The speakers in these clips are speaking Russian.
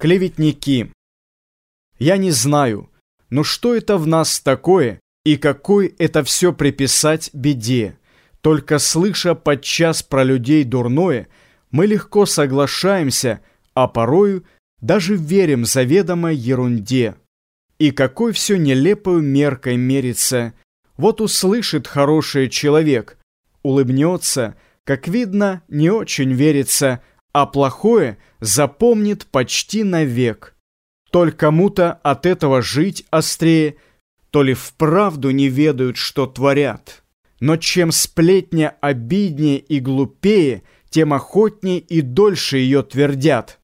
Клеветники. Я не знаю, но что это в нас такое, и какой это все приписать беде. Только слыша подчас про людей дурное, мы легко соглашаемся, а порою даже верим заведомой ерунде. И какой все нелепою меркой мерится. Вот услышит хороший человек, улыбнется, как видно, не очень верится, а плохое запомнит почти навек. То ли кому-то от этого жить острее, то ли вправду не ведают, что творят. Но чем сплетня обиднее и глупее, тем охотнее и дольше ее твердят.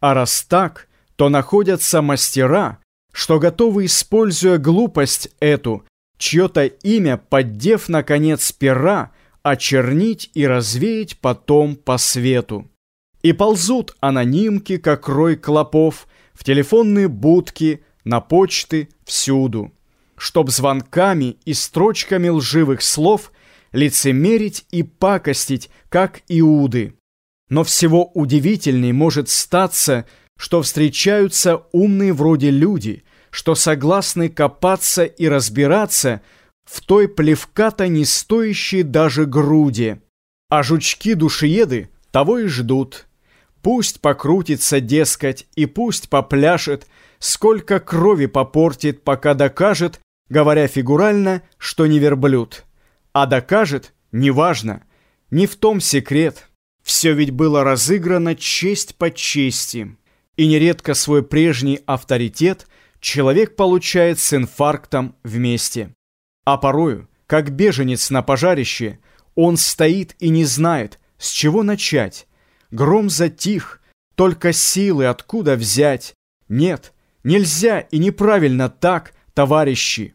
А раз так, то находятся мастера, что готовы, используя глупость эту, чье-то имя, поддев, наконец, пера, очернить и развеять потом по свету. И ползут анонимки, как рой клопов, в телефонные будки, на почты, всюду. Чтоб звонками и строчками лживых слов лицемерить и пакостить, как Иуды. Но всего удивительней может статься, что встречаются умные вроде люди, что согласны копаться и разбираться в той плевка-то не стоящей даже груди. А жучки-душиеды того и ждут. Пусть покрутится, дескать, и пусть попляшет, сколько крови попортит, пока докажет, говоря фигурально, что не верблюд. А докажет, неважно, не в том секрет. Все ведь было разыграно честь по чести. И нередко свой прежний авторитет человек получает с инфарктом вместе. А порою, как беженец на пожарище, он стоит и не знает, с чего начать, Гром затих, только силы откуда взять? Нет, нельзя и неправильно так, товарищи.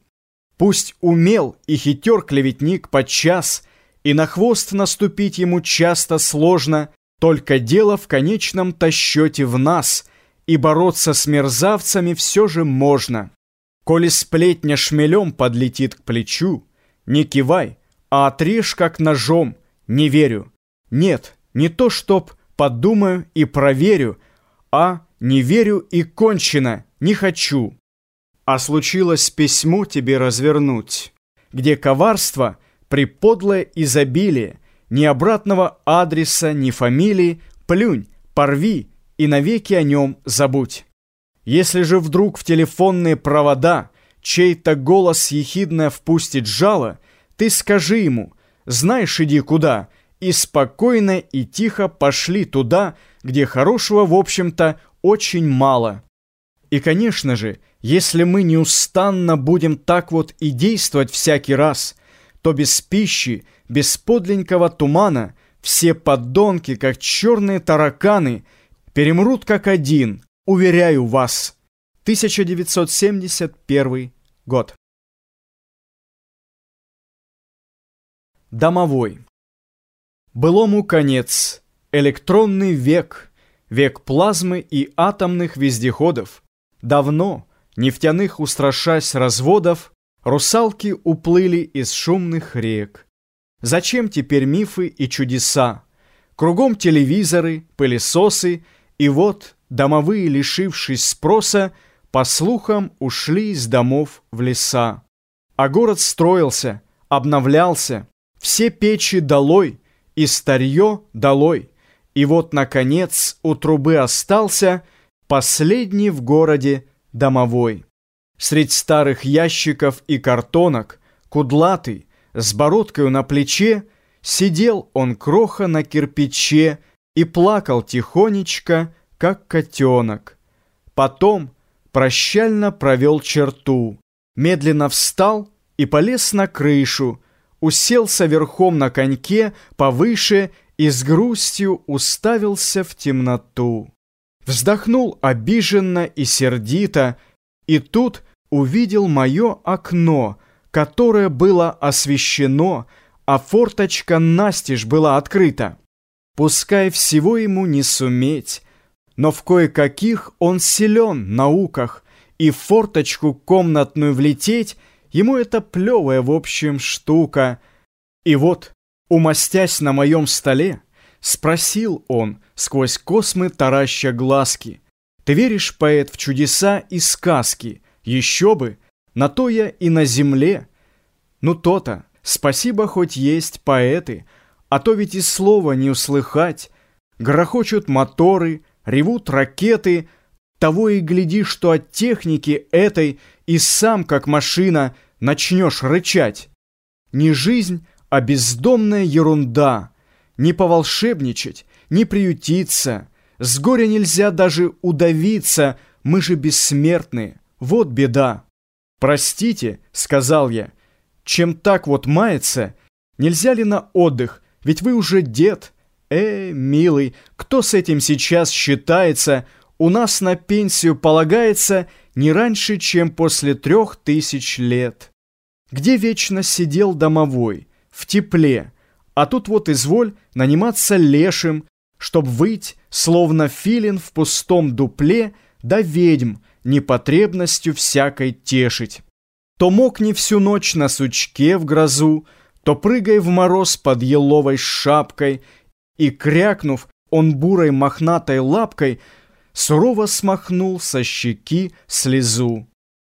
Пусть умел и хитер клеветник подчас, и на хвост наступить ему часто сложно, только дело в конечном-то счете в нас, и бороться с мерзавцами все же можно. Коли сплетня шмелем подлетит к плечу, не кивай, а отрежь как ножом, не верю. Нет, не то чтоб подумаю и проверю, а не верю и кончено, не хочу. А случилось письмо тебе развернуть, где коварство при подлое изобилие, ни обратного адреса, ни фамилии, плюнь, порви и навеки о нем забудь. Если же вдруг в телефонные провода чей-то голос ехидно впустит жало, ты скажи ему, знаешь, иди куда — и спокойно и тихо пошли туда, где хорошего, в общем-то, очень мало. И, конечно же, если мы неустанно будем так вот и действовать всякий раз, то без пищи, без подленького тумана все подонки, как черные тараканы, перемрут как один, уверяю вас. 1971 год. Домовой. Былому конец. Электронный век. Век плазмы и атомных вездеходов. Давно, нефтяных устрашась разводов, Русалки уплыли из шумных рек. Зачем теперь мифы и чудеса? Кругом телевизоры, пылесосы, И вот домовые, лишившись спроса, По слухам ушли из домов в леса. А город строился, обновлялся, Все печи долой — и старье долой. И вот, наконец, у трубы остался последний в городе домовой. Средь старых ящиков и картонок, кудлатый, с бородкою на плече, сидел он кроха на кирпиче и плакал тихонечко, как котенок. Потом прощально провел черту, медленно встал и полез на крышу, уселся верхом на коньке повыше и с грустью уставился в темноту. Вздохнул обиженно и сердито, и тут увидел мое окно, которое было освещено, а форточка настежь была открыта. Пускай всего ему не суметь, но в кое-каких он силен науках, и в форточку комнатную влететь — Ему это плевая, в общем, штука. И вот, умастясь на моем столе, спросил он, сквозь космы тараща глазки, Ты веришь, поэт, в чудеса и сказки? Еще бы! На то я и на земле. Ну то-то, спасибо хоть есть поэты, а то ведь и слова не услыхать. Грохочут моторы, ревут ракеты, того и гляди, что от техники этой и сам, как машина, начнешь рычать. Не жизнь, а бездомная ерунда. Не поволшебничать, не приютиться. С горя нельзя даже удавиться, мы же бессмертные. Вот беда. «Простите», — сказал я, — «чем так вот мается, нельзя ли на отдых, ведь вы уже дед». «Э, милый, кто с этим сейчас считается? У нас на пенсию полагается не раньше, чем после трех тысяч лет». Где вечно сидел домовой? В тепле. А тут вот изволь наниматься лешим, чтоб выть, словно филин в пустом дупле, да ведьм непотребностью всякой тешить. То мокни всю ночь на сучке в грозу, то прыгай в мороз под еловой шапкой, и, крякнув, он бурой мохнатой лапкой сурово смахнул со щеки слезу.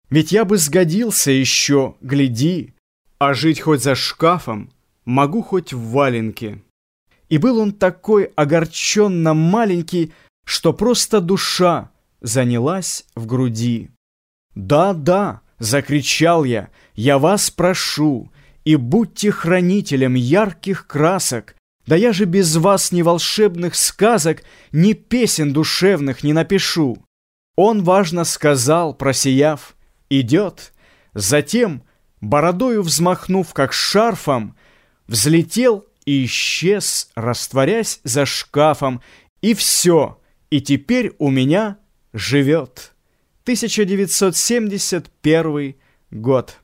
Ведь я бы сгодился еще, гляди, а жить хоть за шкафом могу хоть в валенке. И был он такой огорченно маленький, что просто душа занялась в груди. «Да, да!» — закричал я, — «я вас прошу, и будьте хранителем ярких красок, да я же без вас ни волшебных сказок, ни песен душевных не напишу». Он важно сказал, просияв, идет. Затем, бородою взмахнув, как шарфом, взлетел и исчез, растворясь за шкафом. И все, и теперь у меня живет. 1971 год.